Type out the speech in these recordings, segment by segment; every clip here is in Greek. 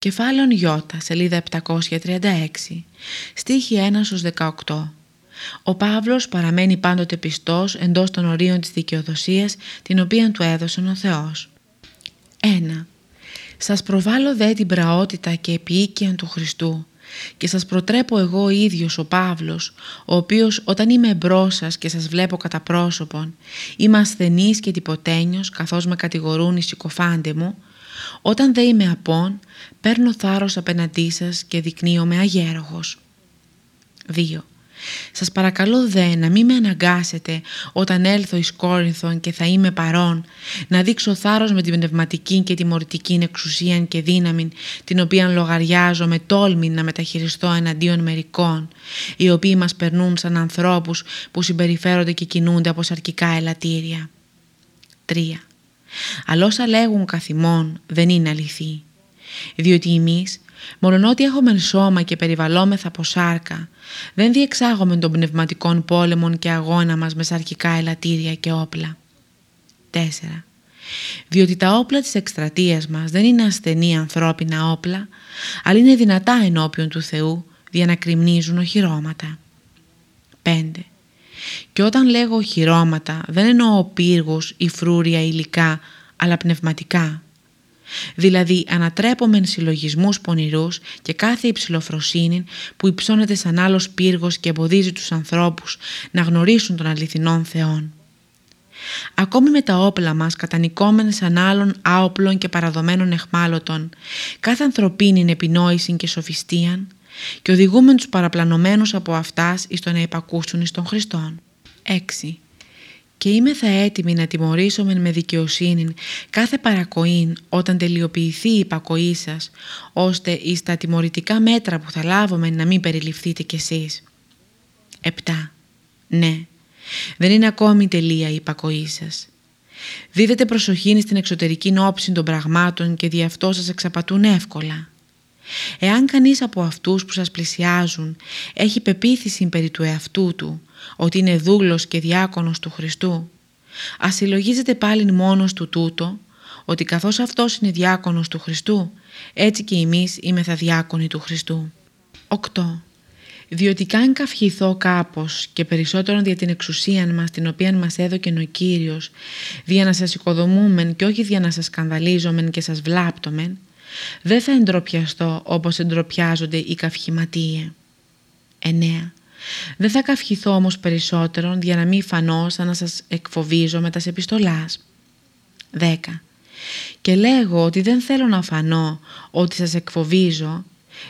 Κεφάλαιον Ι, σελίδα 736, στίχη 1 18. Ο Παύλος παραμένει πάντοτε πιστός εντός των ορίων της δικαιοδοσίας την οποία του έδωσε ο Θεός. 1. Σας προβάλλω δε την πραότητα και επίοικια του Χριστού και σας προτρέπω εγώ ο ίδιος ο Παύλος, ο οποίος όταν είμαι εμπρός σας και σας βλέπω κατά πρόσωπον, είμαι ασθενής και τυποτένιος καθώς με κατηγορούν οι συκοφάντες μου, όταν δεν είμαι απόν, παίρνω θάρρος απέναντί σας και δεικνύομαι αγέροχος. 2. Σας παρακαλώ δε να μην με αναγκάσετε όταν έλθω εις Κόρινθον και θα είμαι παρόν να δείξω θάρρος με την πνευματική και τιμωρητική εξουσία και δύναμη την οποία λογαριάζω με τόλμη να μεταχειριστώ εναντίον μερικών οι οποίοι μας περνούν σαν ανθρώπους που συμπεριφέρονται και κινούνται από σαρκικά ελαττήρια. 3. Αλλά όσα λέγουν καθημών δεν είναι αληθή. Διότι εμείς, ότι έχουμε σώμα και περιβαλλόμεθα από σάρκα, δεν διεξάγουμε των πνευματικών πόλεμων και αγώνα μας με σαρκικά ελαττήρια και όπλα. 4. Διότι τα όπλα της εκστρατείας μας δεν είναι ασθενή ανθρώπινα όπλα, αλλά είναι δυνατά ενώπιον του Θεού, για να κρυμνίζουν οχυρώματα. 5. Και όταν λέγω οχυρώματα δεν εννοώ πύργους ή φρούρια υλικά, αλλά πνευματικά. Δηλαδή ανατρέπομεν συλλογισμούς πονηρούς και κάθε υψηλοφροσύνη που υψώνεται σαν άλλος πύργος και εμποδίζει τους ανθρώπους να γνωρίσουν τον αληθινόν Θεόν. Ακόμη με τα όπλα μας κατανικόμενες σαν άλλων άοπλων και παραδομένων εχμάλωτων, κάθε ανθρωπίνη επινόηση και σοφιστίαν και οδηγούμεν τους παραπλανωμένους από αυτάς εις το να υπακούσουν εις τον Χριστόν. 6 και είμαι θα έτοιμη να τιμωρήσω με δικαιοσύνη κάθε παρακοήν όταν τελειοποιηθεί η υπακοή σας, ώστε εις τα τιμωρητικά μέτρα που θα λάβουμε να μην περιληφθείτε κι εσείς. 7. Ναι, δεν είναι ακόμη τελεία η υπακοή σας. Δίδετε προσοχή στην εξωτερική όψη των πραγμάτων και δι' αυτό σας εξαπατούν εύκολα. Εάν κανείς από αυτούς που σας πλησιάζουν έχει πεποίθηση περί του εαυτού του, ότι είναι δούλος και διάκονος του Χριστού, ας συλλογίζεται πάλι μόνος του τούτο, ότι καθώς αυτός είναι διάκονος του Χριστού, έτσι και εμείς θα διάκονοι του Χριστού. 8. Διότι καν καυχηθώ κάπως και περισσότερο δια την εξουσία μας την οποία μας έδωκε ο Κύριος, δια να σας οικοδομούμεν και όχι δια να σας σκανδαλίζομεν και σας βλάπτομεν, δεν θα εντροπιαστώ όπως εντροπιάζονται οι καυχηματίες. 9. Δεν θα καυχηθώ όμως περισσότερον για να μην φανώ σαν να σας εκφοβίζω με τα επιστολάς. 10. Και λέγω ότι δεν θέλω να φανώ ότι σας εκφοβίζω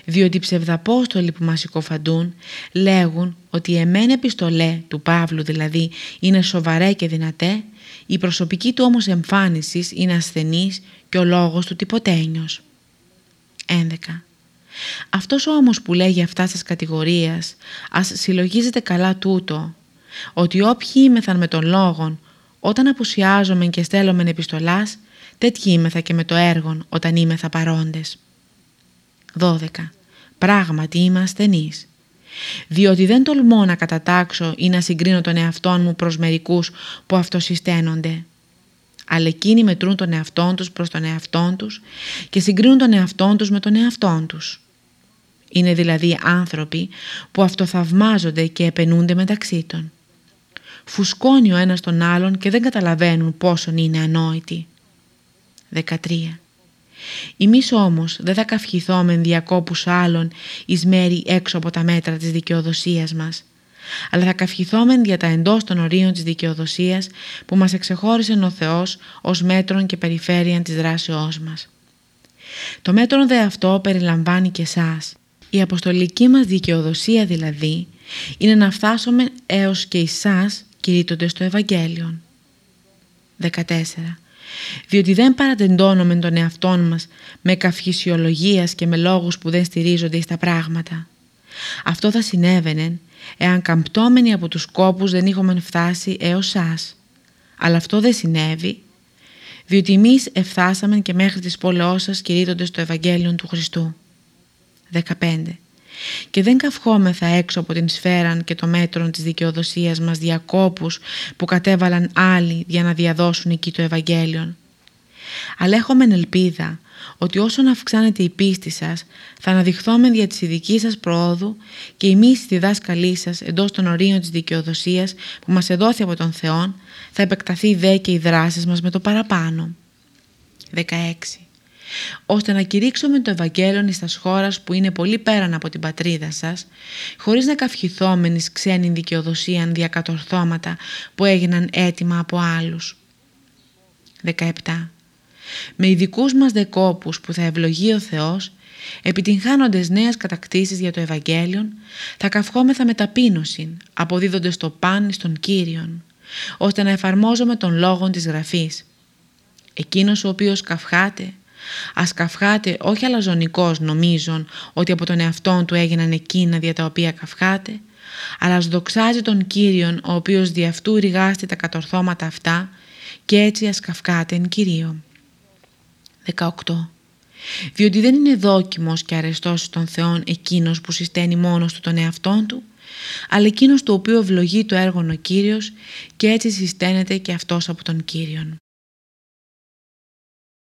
διότι οι ψευδαπόστολοι που μας συκοφαντούν λέγουν ότι εμέν επιστολέ του Παύλου δηλαδή είναι σοβαρέ και δυνατέ η προσωπική του όμως εμφάνισης είναι ασθενής και ο λόγος του τυποτένιος. 11. Αυτός όμως που λέγει αυτά σας κατηγορίας, ας συλλογίζετε καλά τούτο, ότι όποιοι είμεθαν με τον λόγον, όταν απουσιάζομαι και στέλνομεν επιστολάς, τέτοιοι είμεθα και με το έργον όταν είμεθα παρόντες. 12. Πράγματι είμαι ασθενής. Διότι δεν τολμώ να κατατάξω ή να συγκρίνω τον εαυτό μου προς μερικούς που αυτοσυσταίνονται αλλά εκείνοι μετρούν τον εαυτόν τους προς τον εαυτόν τους και συγκρίνουν τον εαυτόν τους με τον εαυτόν τους. Είναι δηλαδή άνθρωποι που αυτοθαυμάζονται και επενούνται μεταξύ των. Φουσκώνει ο ένας τον άλλον και δεν καταλαβαίνουν πόσον είναι ανόητοι. 13. Εμείς όμως δεν θα καυχηθούμε διακόπους άλλων εις μέρη έξω από τα μέτρα της δικαιοδοσίας μας αλλά θα καυχηθόμεν για τα εντός των ορίων της δικαιοδοσίας που μας εξεχώρισε ο Θεός ως μέτρον και περιφέρεια της δράσεώς μας. Το μέτρο δε αυτό περιλαμβάνει και εσάς. Η αποστολική μας δικαιοδοσία δηλαδή είναι να φτάσουμε έως και εσάς κηρύττονται στο Ευαγγέλιο. 14. Διότι δεν παρατεντώνουμε τον εαυτόν μας με καυχησιολογίας και με λόγους που δεν στηρίζονται στα πράγματα. Αυτό θα συνέβαινε εάν καμπτώμενοι από τους κόπους δεν είχαμε φτάσει έως σας. Αλλά αυτό δεν συνέβη, διότι εμείς εφτάσαμε και μέχρι τις πόλεώς σας κηρύττονται το Ευαγγέλιο του Χριστού. 15. Και δεν καυχόμεθα έξω από την σφαίραν και το μέτρο της δικαιοδοσίας μας διακόπους που κατέβαλαν άλλοι για να διαδώσουν εκεί το Ευαγγέλιο. Αλλά έχουμε ελπίδα ότι όσον αυξάνεται η πίστη σας θα αναδειχθόμεν δια της ειδικής σας προόδου και εμείς στη δάσκαλή σας εντός των ορίων της δικαιοδοσίας που μας εδόθη από τον Θεό θα επεκταθεί δε και οι δράσεις μας με το παραπάνω. 16 ώστε να κηρύξουμε το Ευαγγέλιο εις χώρας που είναι πολύ πέραν από την πατρίδα σας, χωρίς να καυχηθόμενης ξένη δικαιοδοσία διακατορθώματα που έγιναν έτοιμα από άλλους. 17. Με ειδικούς μας δεκόπους που θα ευλογεί ο Θεός, επιτυγχάνοντες νέες κατακτήσεις για το Ευαγγέλιο, θα καυχόμεθα με ταπείνωση, αποδίδοντες το παν στον Κύριον, ώστε να εφαρμόζουμε τον λόγο της Γραφής. Εκείνος ο οποίος καυχάται, ας καυχάται όχι αλαζονικός νομίζων ότι από τον εαυτόν του έγιναν εκείνα δια τα οποία καυχάται, αλλά ας δοξάζει τον Κύριον ο οποίος δι' αυτού ρηγάστη τα κατορθώματα αυτά και έτσι ας καυχάται εν Κυρίω. 18. Διότι δεν είναι δόκιμος και αρεστός των Θεών εκείνος που συσταίνει μόνος του τον εαυτόν του, αλλά εκείνος το οποίο ευλογεί το έργο ο Κύριος και έτσι συσταίνεται και αυτός από τον Κύριον.